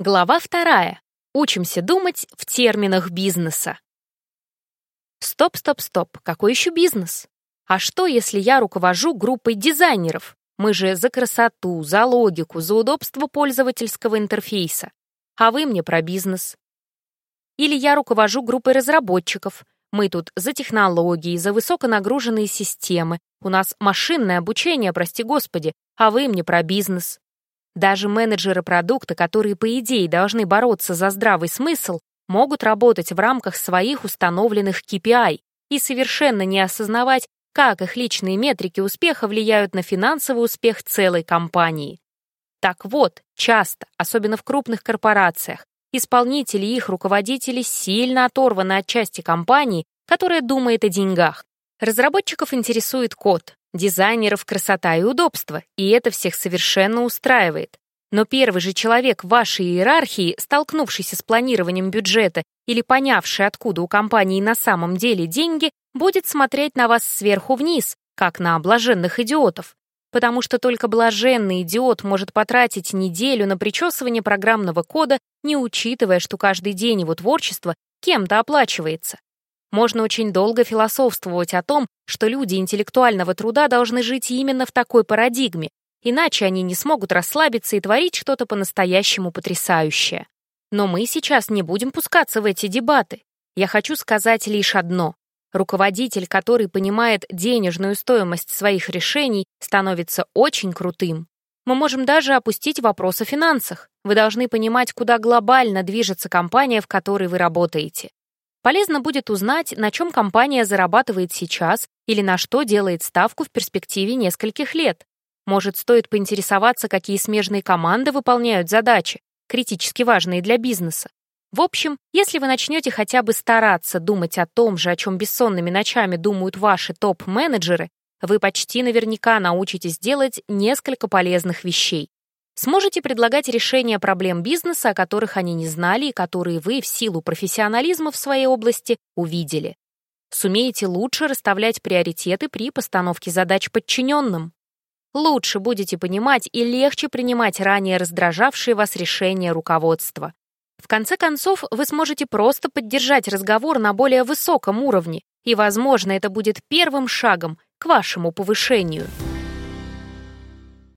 Глава вторая. Учимся думать в терминах бизнеса. Стоп, стоп, стоп. Какой еще бизнес? А что, если я руковожу группой дизайнеров? Мы же за красоту, за логику, за удобство пользовательского интерфейса. А вы мне про бизнес. Или я руковожу группой разработчиков. Мы тут за технологии, за высоконагруженные системы. У нас машинное обучение, прости господи, а вы мне про бизнес. Даже менеджеры продукта, которые, по идее, должны бороться за здравый смысл, могут работать в рамках своих установленных KPI и совершенно не осознавать, как их личные метрики успеха влияют на финансовый успех целой компании. Так вот, часто, особенно в крупных корпорациях, исполнители и их руководители сильно оторваны от части компании, которая думает о деньгах. Разработчиков интересует код, дизайнеров красота и удобство, и это всех совершенно устраивает. Но первый же человек в вашей иерархии, столкнувшийся с планированием бюджета или понявший, откуда у компании на самом деле деньги, будет смотреть на вас сверху вниз, как на блаженных идиотов. Потому что только блаженный идиот может потратить неделю на причесывание программного кода, не учитывая, что каждый день его творчества кем-то оплачивается. Можно очень долго философствовать о том, что люди интеллектуального труда должны жить именно в такой парадигме, иначе они не смогут расслабиться и творить что-то по-настоящему потрясающее. Но мы сейчас не будем пускаться в эти дебаты. Я хочу сказать лишь одно. Руководитель, который понимает денежную стоимость своих решений, становится очень крутым. Мы можем даже опустить вопрос о финансах. Вы должны понимать, куда глобально движется компания, в которой вы работаете. Полезно будет узнать, на чем компания зарабатывает сейчас или на что делает ставку в перспективе нескольких лет. Может, стоит поинтересоваться, какие смежные команды выполняют задачи, критически важные для бизнеса. В общем, если вы начнете хотя бы стараться думать о том же, о чем бессонными ночами думают ваши топ-менеджеры, вы почти наверняка научитесь делать несколько полезных вещей. Сможете предлагать решения проблем бизнеса, о которых они не знали и которые вы в силу профессионализма в своей области увидели. Сумеете лучше расставлять приоритеты при постановке задач подчиненным. Лучше будете понимать и легче принимать ранее раздражавшие вас решения руководства. В конце концов, вы сможете просто поддержать разговор на более высоком уровне, и, возможно, это будет первым шагом к вашему повышению.